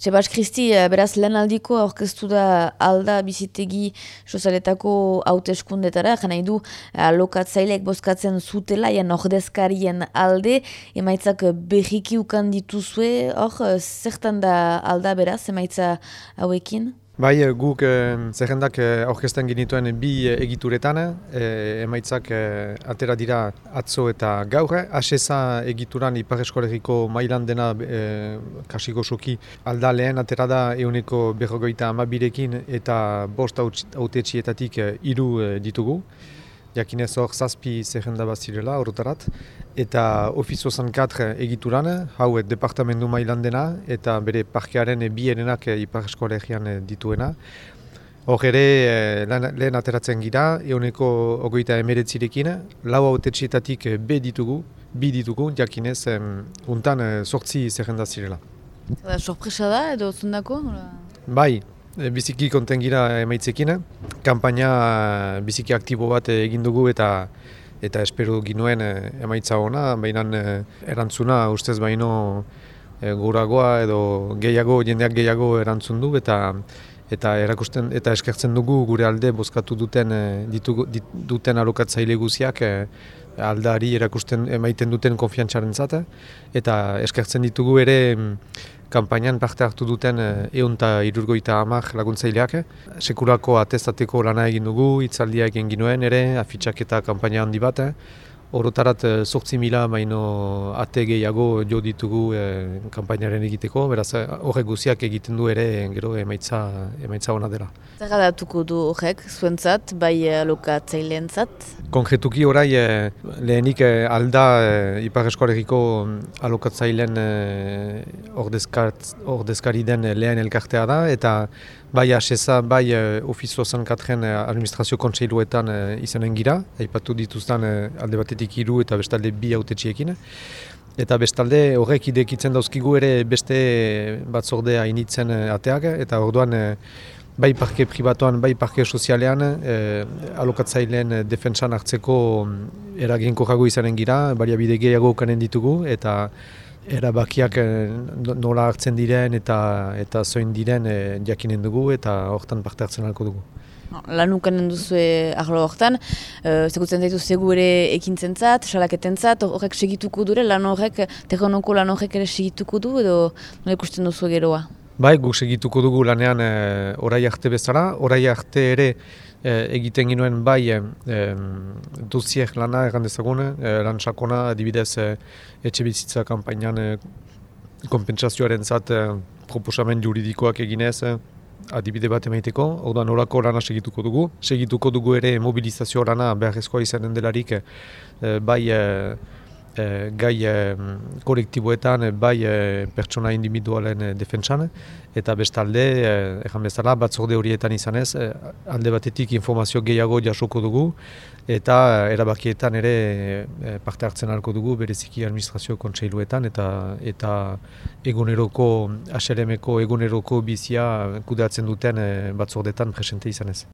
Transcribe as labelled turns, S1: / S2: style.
S1: Sebas Kristi, eh, beraz lehen aldiko aurkeztu da alda bizitegi sozialetako hauteskundetara, jana du alokatzaileek bozkatzen zutela, jan ordezkarien alde, emaitzak behiki ukan dituzue, hor, zertan da alda beraz, emaitza hauekin?
S2: Bai, eh, guk eh, zerrendak eh, aurkezten ginituen bi egituretan, eh, emaitzak eh, atera dira atzo eta gaur. Asesa egituran Ipar Eskolegiko mailan dena eh, kasiko soki alda lehen atera da euneko berrogoita amabirekin eta bost haute txietatik eh, iru ditugu jakinez hor zazpi zerrenda bat zirela orotarat, eta ofizio zan egituran, hau departamentu mailan dena, eta bere parkearen bi erenak ipar eskolegian dituena. Hor ere lehen ateratzen gira, euneko ogoita emeretzirekin, lau autetxietatik B ditugu, bi ditugu, jakinez, untan sortzi zerrenda zirela.
S1: Sorpresa da edo zundako?
S2: Bai, biziki konten gira emaitzekin, kanpaina eh, biziki aktibo bat egin dugu eta eta espero ginuen eh, emaitza ona, baina eh, erantzuna ustez baino guragoa edo gehiago, jendeak gehiago erantzun du eta eta erakusten eta eskertzen dugu gure alde bozkatu duten ditugu, duten alokatzaile guziak aldari erakusten emaiten duten konfiantzaren zate eta eskertzen ditugu ere kampainan parte hartu duten egun eta irurgoita amak laguntzaileak. Sekulako atestateko lana egin dugu, itzaldia egin ginuen ere, afitxak eta kampaina handi bat. Orotarat sortzi eh, mila maino ate gehiago jo ditugu e, kampainaren egiteko, beraz horrek guziak egiten du ere gero emaitza, emaitza hona dela.
S1: Zer datuko du horrek zuentzat, bai alokatzaileentzat? zat?
S2: Konkretuki orai e, lehenik alda e, Ipar Eskoregiko alokatzaileen e, ordezkari den lehen elkartea da, eta Bai, asesa, bai, ofizio zankatren uh, administrazio kontseiluetan uh, izanen gira, aipatu dituzten uh, alde batetik hiru eta bestalde bi autetxiekin. Eta bestalde horrek idekitzen dauzkigu ere beste batzordea initzen uh, ateak, eta orduan uh, bai parke pribatuan, bai parke sozialean, uh, alokatzailean defentsan hartzeko um, eraginko jago izanen gira, baliabide gehiago kanen ditugu, eta erabakiak eh, nola hartzen diren eta eta zoin diren e, jakinen dugu eta hortan parte hartzen alko dugu.
S1: Lanukan duzu arlo hortan, e, zekutzen zaitu zegu ere ekintzen zat, salaketen zat, horrek segituko dure, lan horrek, terrenoko lan horrek ere segituko du edo nola ikusten duzu geroa?
S2: Bai, guk segituko dugu lanean e, orai arte bezala, orai arte ere e, egiten ginuen bai e, duziek lana egan dezagune, e, lan sakona adibidez e, etxe bizitza kampainan e, kompensazioaren zat e, proposamen juridikoak eginez e, adibide bat emaiteko, hau da norako lana segituko dugu. Segituko dugu ere mobilizazio lana beharrezkoa izanen delarik e, bai e, gai e, kolektiboetan, bai e, pertsona individualen e, defentsan, eta bestalde, e, egan bezala, batzorde horietan izanez, e, alde batetik informazio gehiago jasoko dugu, eta erabakietan ere e, parte hartzen alko dugu, bereziki administrazio kontseiluetan, eta eta eguneroko, HLM-eko eguneroko bizia kudeatzen duten e, batzordetan presente izanez.